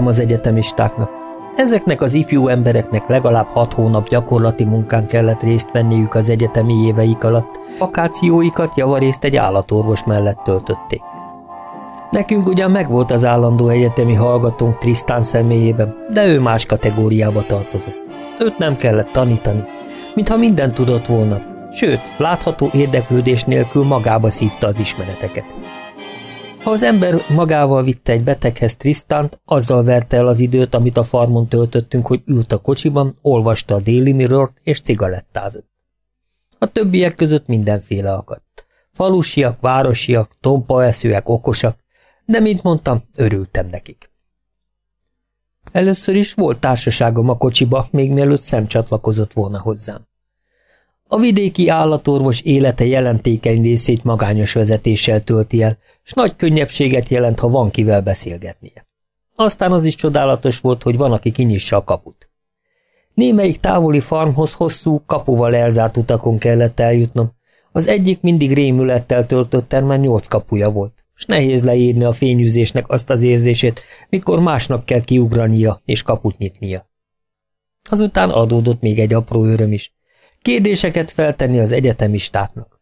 Örültem az egyetemistáknak. Ezeknek az ifjú embereknek legalább hat hónap gyakorlati munkán kellett részt venniük az egyetemi éveik alatt, vakációikat javarészt egy állatorvos mellett töltötték. Nekünk ugyan megvolt az állandó egyetemi hallgatónk Trisztán személyében, de ő más kategóriába tartozott. Őt nem kellett tanítani, mintha minden tudott volna, sőt, látható érdeklődés nélkül magába szívta az ismereteket. Ha az ember magával vitte egy beteghez Trisztánt, azzal verte el az időt, amit a farmon töltöttünk, hogy ült a kocsiban, olvasta a déli mirrort és cigarettázott. A többiek között mindenféle akadt. Falusiak, városiak, tompaeszőek, okosak, de, mint mondtam, örültem nekik. Először is volt társaságom a kocsiba, még mielőtt szemcsatlakozott volna hozzám. A vidéki állatorvos élete jelentékeny részét magányos vezetéssel tölti el, s nagy könnyebbséget jelent, ha van kivel beszélgetnie. Aztán az is csodálatos volt, hogy van, aki kinyissa a kaput. Némelyik távoli farmhoz hosszú, kapuval elzárt utakon kellett eljutnom. Az egyik mindig rémülettel töltött termen nyolc kapuja volt, s nehéz leírni a fényűzésnek azt az érzését, mikor másnak kell kiugrania és kaput nyitnia. Azután adódott még egy apró öröm is. Kérdéseket feltenni az egyetemistáknak.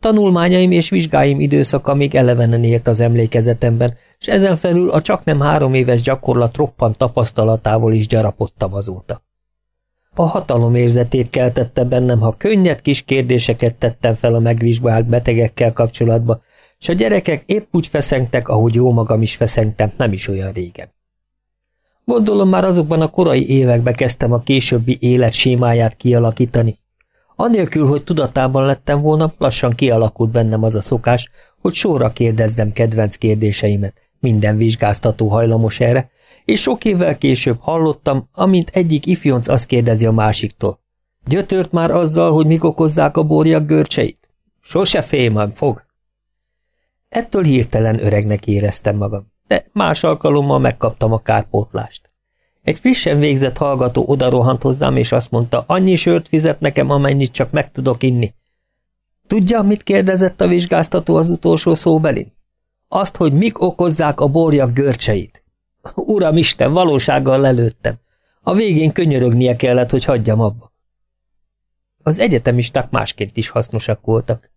Tanulmányaim és vizsgáim időszaka még elevenen élt az emlékezetemben, és ezen felül a csak nem három éves gyakorlat roppant tapasztalatával is gyarapodtam azóta. A hatalom érzetét keltette bennem, ha könnyed kis kérdéseket tettem fel a megvizsgált betegekkel kapcsolatba, és a gyerekek épp úgy feszengtek, ahogy jó magam is feszengtem, nem is olyan régen. Gondolom már azokban a korai években kezdtem a későbbi élet sémáját kialakítani. Anélkül, hogy tudatában lettem volna, lassan kialakult bennem az a szokás, hogy sorra kérdezzem kedvenc kérdéseimet, minden vizsgáztató hajlamos erre, és sok évvel később hallottam, amint egyik ifjonc azt kérdezi a másiktól. Gyötört már azzal, hogy mik okozzák a borjak görcseit? Sose félmem, fog. Ettől hirtelen öregnek éreztem magam de más alkalommal megkaptam a kárpótlást. Egy frissen végzett hallgató odarohant hozzám, és azt mondta, annyi sört fizet nekem, amennyit csak meg tudok inni. Tudja, mit kérdezett a vizsgáztató az utolsó szóbelin? Azt, hogy mik okozzák a borjak görcseit. Uram Isten, valósággal lelőttem. A végén könyörögnie kellett, hogy hagyjam abba. Az egyetemisták másként is hasznosak voltak.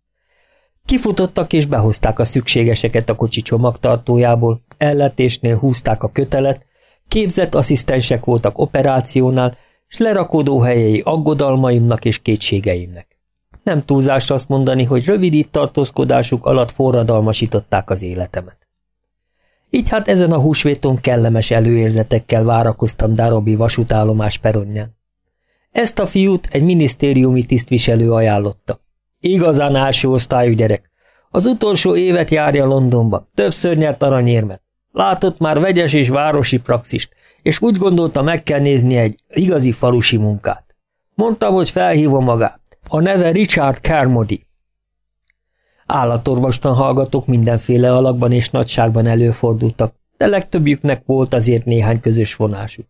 Kifutottak és behozták a szükségeseket a kocsi csomagtartójából, elletésnél húzták a kötelet, képzett asszisztensek voltak operációnál, s lerakódó helyei aggodalmaimnak és kétségeimnek. Nem túlzás azt mondani, hogy rövid itt tartózkodásuk alatt forradalmasították az életemet. Így hát ezen a húsvéton kellemes előérzetekkel várakoztam Darobi vasútállomás peronján. Ezt a fiút egy minisztériumi tisztviselő ajánlotta. Igazán első osztályú gyerek. Az utolsó évet járja Londonba, többször nyert aranyérmet. Látott már vegyes és városi praxist, és úgy gondolta meg kell nézni egy igazi falusi munkát. Mondtam, hogy felhívom magát. A neve Richard Kermody. Állatorvostan hallgatók mindenféle alakban és nagyságban előfordultak, de legtöbbjüknek volt azért néhány közös vonásuk.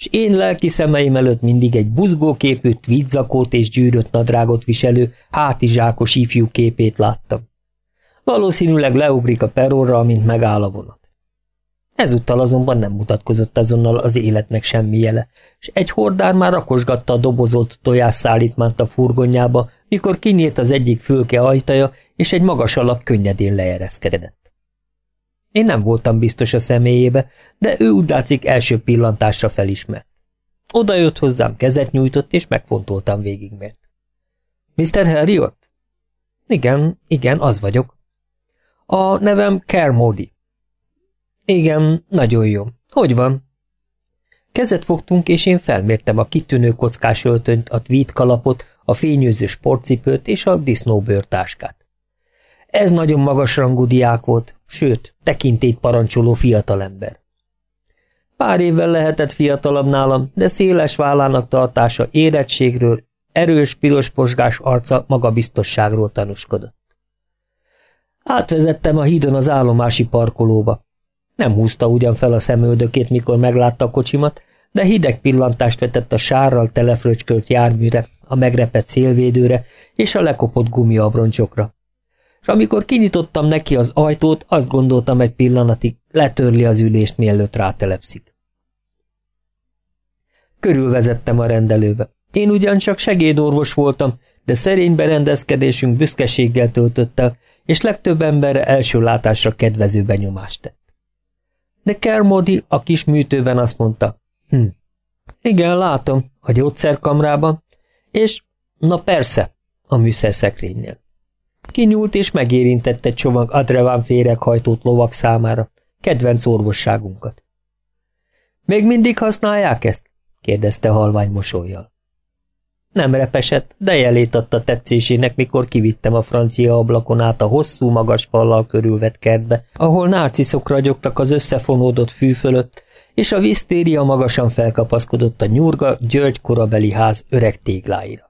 És én lelki szemeim előtt mindig egy buzgóképű tweedzakót és gyűrött nadrágot viselő, hátizsákos ifjú képét láttam. Valószínűleg leugrik a perorra, amint megáll a vonat. Ezúttal azonban nem mutatkozott azonnal az életnek semmi jele, és egy hordár már rakosgatta a dobozolt tojásszállítmányt a furgonjába, mikor kinyílt az egyik fülke ajtaja, és egy magas alak könnyedén leereszkedett. Én nem voltam biztos a személyébe, de ő úgy látszik első pillantásra felismert. Oda jött hozzám, kezet nyújtott, és megfontoltam végigmért. Mr. Harriot? Igen, igen, az vagyok. A nevem Kermody. Igen, nagyon jó. Hogy van? Kezet fogtunk, és én felmértem a kitűnő kockás öltönyt, a tweed kalapot, a fényőző sportcipőt és a disznóbőrtáskát. Ez nagyon magas rangú diák volt, sőt, tekintét parancsoló fiatalember. Pár évvel lehetett fiatalabb nálam, de széles vállának tartása érettségről, erős piros posgás arca magabiztosságról tanúskodott. Átvezettem a hídon az állomási parkolóba. Nem húzta ugyan fel a szemöldökét, mikor meglátta a kocsimat, de hideg pillantást vetett a sárral telefröcskölt járműre, a megrepett szélvédőre és a lekopott gumiabroncsokra. És amikor kinyitottam neki az ajtót, azt gondoltam egy pillanatig, letörli az ülést, mielőtt rátelepszik. Körülvezettem a rendelőbe. Én ugyancsak segédorvos voltam, de szerény berendezkedésünk büszkeséggel töltött el, és legtöbb emberre első látásra kedvező benyomást tett. De Kermodi a kis műtőben azt mondta, hm, igen, látom, a gyógyszerkamrában, és, na persze, a műszerszekrénynél. Kinyúlt és megérintette egy csomag adreván féreghajtót lovak számára, kedvenc orvosságunkat. Még mindig használják ezt? kérdezte halvány mosolyjal. Nem repesett, de jelét adta tetszésének, mikor kivittem a francia ablakon át a hosszú, magas fallal körülvett kertbe, ahol nárciszok ragyogtak az összefonódott fű fölött, és a visztéria magasan felkapaszkodott a nyurga György korabeli ház öreg tégláira.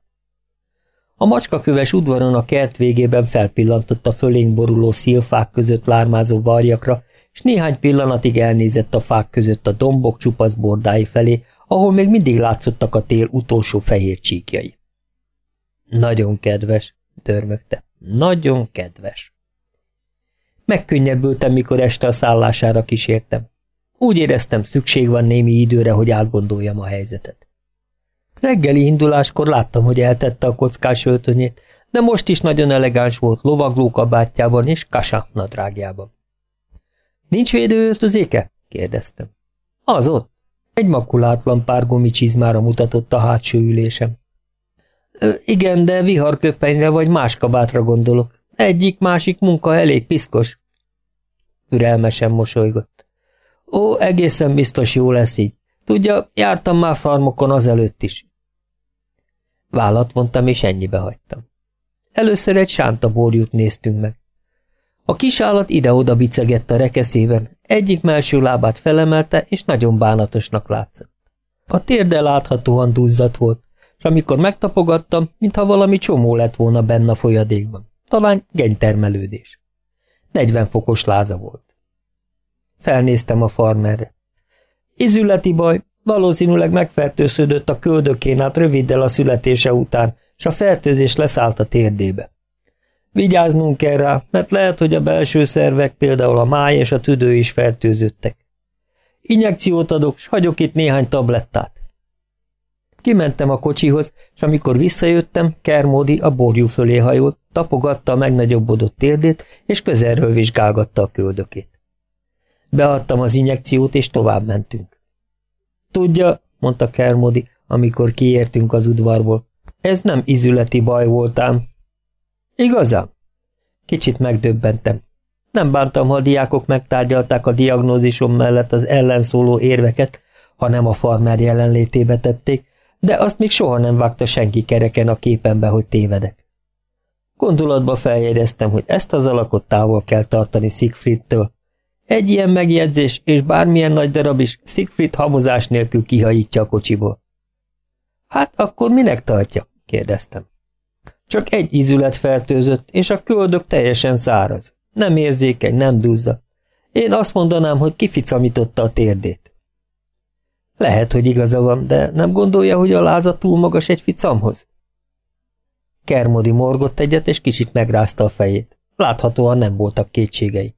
A macskaköves udvaron a kert végében felpillantott a fölénk boruló szilfák között lármázó varjakra, és néhány pillanatig elnézett a fák között a dombok csupasz bordái felé, ahol még mindig látszottak a tél utolsó fehér csíkjai. Nagyon kedves, dörmögte. Nagyon kedves. Megkönnyebbültem, mikor este a szállására kísértem. Úgy éreztem, szükség van némi időre, hogy átgondoljam a helyzetet. Reggeli induláskor láttam, hogy eltette a kockás öltönyét, de most is nagyon elegáns volt lovagló kabátjában és kasák nadrágjában. Nincs védőöltözéke? kérdeztem. Az ott. Egy makulátlan pár gumicsizmára mutatott a hátsó ülésem. Igen, de viharköpenyre vagy más kabátra gondolok. Egyik-másik munka elég piszkos. Ürelmesen mosolygott. Ó, egészen biztos jó lesz így. Tudja, jártam már farmokon azelőtt is. Vállat vontam, és ennyibe hagytam. Először egy sánta borjút néztünk meg. A kis állat ide-oda bicegett a rekeszében, egyik melső lábát felemelte, és nagyon bánatosnak látszott. A térde láthatóan duzzadt volt, és amikor megtapogattam, mintha valami csomó lett volna benne a folyadékban. Talán genytermelődés. 40 fokos láza volt. Felnéztem a farmerre. Izületi baj, valószínűleg megfertőződött a köldökén át röviddel a születése után, és a fertőzés leszállt a térdébe. Vigyáznunk kell rá, mert lehet, hogy a belső szervek, például a máj és a tüdő is fertőzöttek. Injekciót adok, s hagyok itt néhány tablettát. Kimentem a kocsihoz, és amikor visszajöttem, Kermódi a borjú fölé hajolt, tapogatta a megnagyobbodott térdét, és közelről vizsgálgatta a köldökét. Beadtam az injekciót, és tovább mentünk. Tudja, mondta Kermodi, amikor kiértünk az udvarból, ez nem izületi baj voltám, Igazán? Kicsit megdöbbentem. Nem bántam, ha a diákok megtárgyalták a diagnózisom mellett az ellenszóló érveket, hanem a farmer jelenlétébe tették, de azt még soha nem vágta senki kereken a képembe, hogy tévedek. Gondolatba feljegyeztem, hogy ezt az alakot távol kell tartani Siegfriedtől. Egy ilyen megjegyzés, és bármilyen nagy darab is Siegfried hamozás nélkül kihajítja a kocsiból. Hát akkor minek tartja? kérdeztem. Csak egy ízület fertőzött, és a köldök teljesen száraz. Nem érzékeny, nem duzza. Én azt mondanám, hogy kificamította a térdét. Lehet, hogy igaza van, de nem gondolja, hogy a láza túl magas egy ficamhoz? Kermodi morgott egyet, és kicsit megrázta a fejét. Láthatóan nem voltak kétségei.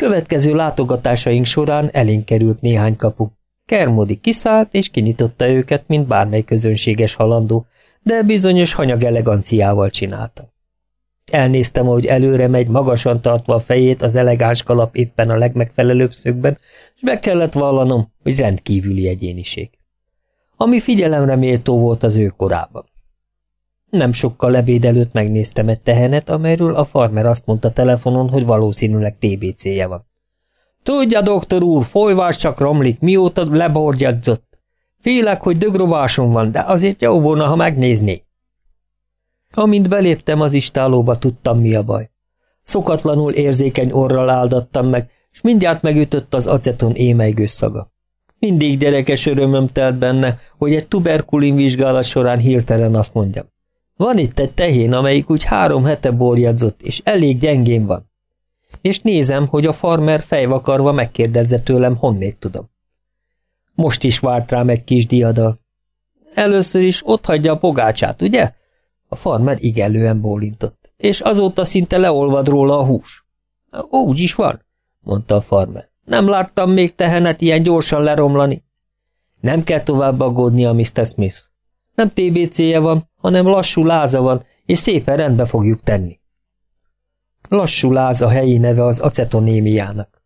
Következő látogatásaink során elénk került néhány kapu. Kermodi kiszállt, és kinyitotta őket, mint bármely közönséges halandó, de bizonyos hanyag eleganciával csinálta. Elnéztem, hogy előre megy, magasan tartva a fejét, az elegáns kalap éppen a legmegfelelőbb szögben, és meg kellett vallanom, hogy rendkívüli egyéniség. Ami figyelemre méltó volt az ő korában. Nem sokkal lebéd előtt megnéztem egy tehenet, amelyről a farmer azt mondta telefonon, hogy valószínűleg TBC-je van. Tudja, doktor úr, folyvás csak romlik, mióta leborgyadzott. Félek, hogy dögrovásom van, de azért jó volna, ha megnézné. Amint beléptem az istálóba, tudtam, mi a baj. Szokatlanul érzékeny orral áldattam meg, és mindjárt megütött az aceton émeigős szaga. Mindig gyerekes örömöm telt benne, hogy egy tuberkulin vizsgálat során hirtelen azt mondjam. Van itt egy tehén, amelyik úgy három hete borjadzott, és elég gyengén van. És nézem, hogy a farmer fejvakarva megkérdezze tőlem, honnét tudom. Most is várt rám egy kis diadal. Először is ott hagyja a pogácsát, ugye? A farmer igelően bólintott. és azóta szinte leolvad róla a hús. Úgy is van, mondta a farmer. Nem láttam még tehenet ilyen gyorsan leromlani. Nem kell tovább aggódnia, Mr. Smith. Nem TBC-je van, hanem lassú láza van, és szépen rendbe fogjuk tenni. Lassú láza helyi neve az acetonémiának.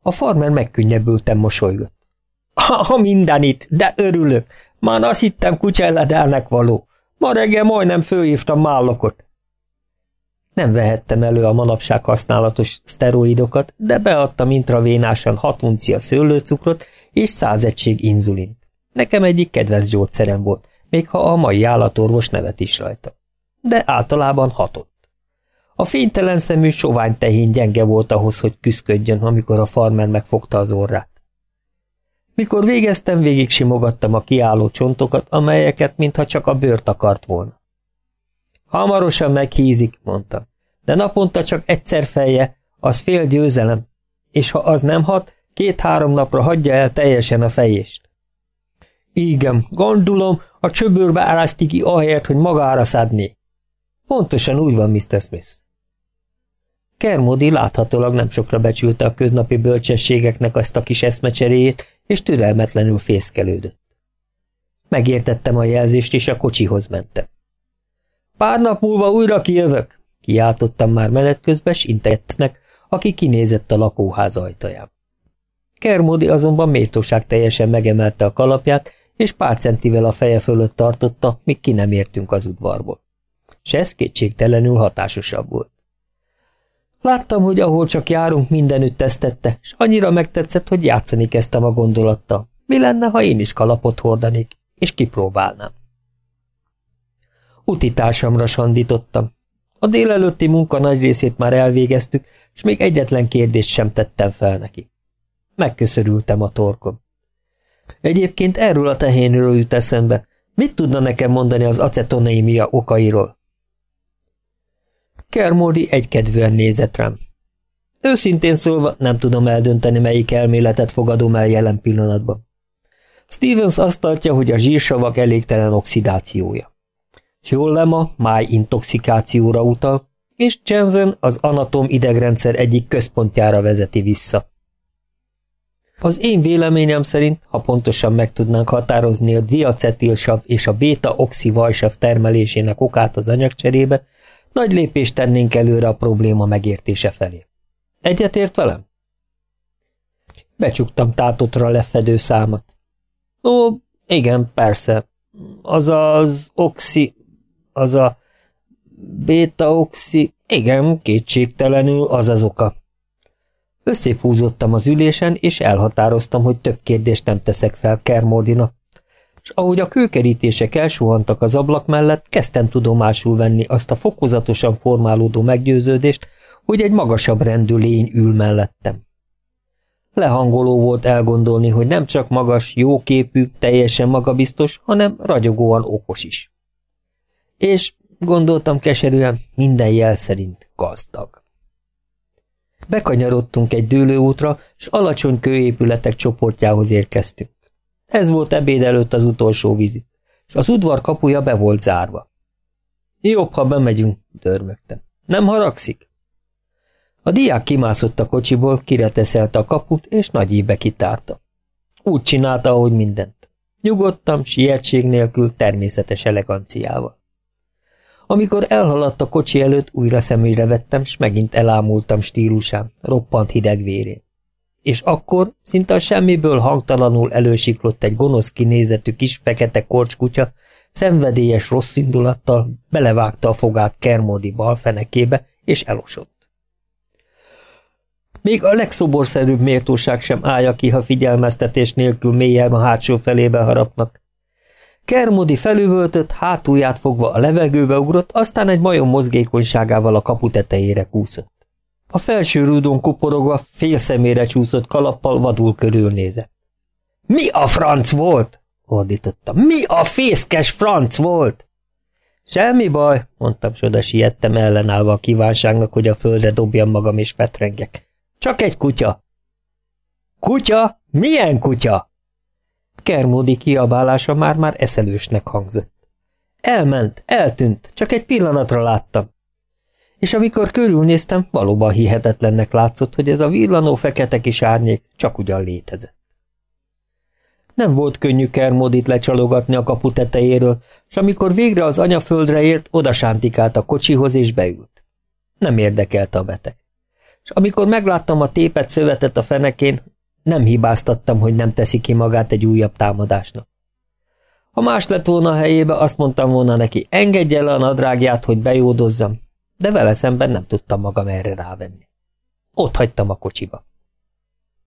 A farmer megkönnyebbülten mosolygott. Ha mindenit, de örülök. Már azt hittem kutyelledelnek való. Ma reggel majdnem fölhívtam mállokot. Nem vehettem elő a manapság használatos szteroidokat, de beadtam intravénásan hat uncia szőlőcukrot és száz egység inzulint. Nekem egyik kedvenc gyógyszerem volt, még ha a mai állatorvos nevet is rajta. De általában hatott. A fénytelen szemű sovány tehén gyenge volt ahhoz, hogy küszködjön, amikor a farmer megfogta az orrát. Mikor végeztem, végig simogattam a kiálló csontokat, amelyeket mintha csak a bőrt akart volna. Hamarosan meghízik, mondta. De naponta csak egyszer feje, az fél győzelem, és ha az nem hat, két-három napra hagyja el teljesen a fejést. Igen, gondolom, a csöbörbe áraszti ki ahelyett, hogy magára szedné. Pontosan úgy van, Mr. Smith. Kermodi láthatólag nem sokra becsülte a köznapi bölcsességeknek azt a kis eszmecseréjét, és türelmetlenül fészkelődött. Megértettem a jelzést, és a kocsihoz mentem. Pár nap múlva újra kijövök, kiáltottam már menet közben Sintetnek, aki kinézett a lakóház ajtaján. Kermodi azonban méltóság teljesen megemelte a kalapját, és pár centivel a feje fölött tartotta, míg ki nem értünk az udvarból. S ez kétségtelenül hatásosabb volt. Láttam, hogy ahol csak járunk, mindenütt tesztette, és annyira megtetszett, hogy játszani kezdtem a gondolattal. Mi lenne, ha én is kalapot hordanék, és kipróbálnám? Utitársamra sandítottam. A délelőtti munka nagy részét már elvégeztük, és még egyetlen kérdést sem tettem fel neki. Megköszörültem a torkom. Egyébként erről a tehénről jut eszembe. Mit tudna nekem mondani az acetonémia okairól? Kermódi egykedvűen nézett rám. Őszintén szólva nem tudom eldönteni, melyik elméletet fogadom el jelen pillanatban. Stevens azt tartja, hogy a zsírsavak elégtelen oxidációja. Jolema máj intoxikációra utal, és Jensen az anatom idegrendszer egyik központjára vezeti vissza. Az én véleményem szerint, ha pontosan meg tudnánk határozni a diacetilsav és a beta-oxivajsav termelésének okát az anyagcserébe, nagy lépést tennénk előre a probléma megértése felé. Egyetért velem? Becsuktam tátotra lefedő számat. Ó, igen, persze. Az az oxi... az a beta-oxi... igen, kétségtelenül az az oka. Összép húzottam az ülésen, és elhatároztam, hogy több kérdést nem teszek fel Kermordinak, és ahogy a kőkerítések elsuhantak az ablak mellett, kezdtem tudomásul venni azt a fokozatosan formálódó meggyőződést, hogy egy magasabb rendű lény ül mellettem. Lehangoló volt elgondolni, hogy nem csak magas, jóképű, teljesen magabiztos, hanem ragyogóan okos is. És gondoltam keserűen, minden jel szerint gazdag. Bekanyarodtunk egy dőlőútra, s alacsony kőépületek csoportjához érkeztünk. Ez volt ebéd előtt az utolsó vizit, és az udvar kapuja be volt zárva. Jobb, ha bemegyünk, dörmögtem. Nem haragszik? A diák kimászott a kocsiból, kireteszelte a kaput, és nagy ébe kitárta. Úgy csinálta, ahogy mindent. Nyugodtam, sietség nélkül, természetes eleganciával. Amikor elhaladt a kocsi előtt, újra szemügyre vettem, s megint elámultam stílusán, roppant hideg vérén és akkor szinte a semmiből hangtalanul elősiklott egy gonosz kinézetű kis fekete korcskutya, szenvedélyes rossz indulattal belevágta a fogát Kermódi balfenekébe, és elosott. Még a legszoborszerűbb méltóság sem állja ki, ha figyelmeztetés nélkül mélyen a hátsó felébe harapnak. Kermodi felüvöltött, hátulját fogva a levegőbe ugrott, aztán egy majom mozgékonyságával a kapu tetejére kúszott. A felső rúdon kuporogva fél szemére csúszott kalappal vadul körülnézett. – Mi a franc volt? – ordította. – Mi a fészkes franc volt? – Semmi baj – mondtam, s oda siettem ellenállva a kívánságnak, hogy a földre dobjam magam és fetrengek. – Csak egy kutya. – Kutya? Milyen kutya? Kermódi kiabálása már-már eszelősnek hangzott. Elment, eltűnt, csak egy pillanatra láttam. És amikor körülnéztem, valóban hihetetlennek látszott, hogy ez a villanó fekete kis árnyék csak ugyan létezett. Nem volt könnyű Kermodit lecsalogatni a kapu tetejéről, és amikor végre az anyaföldre ért, oda sántikált a kocsihoz és beült. Nem érdekelte a beteg. És amikor megláttam a tépet szövetet a fenekén, nem hibáztattam, hogy nem teszi ki magát egy újabb támadásnak. Ha más lett volna a helyébe, azt mondtam volna neki, engedje le a nadrágját, hogy bejódozzam, de vele szemben nem tudtam magam erre rávenni. Ott hagytam a kocsiba.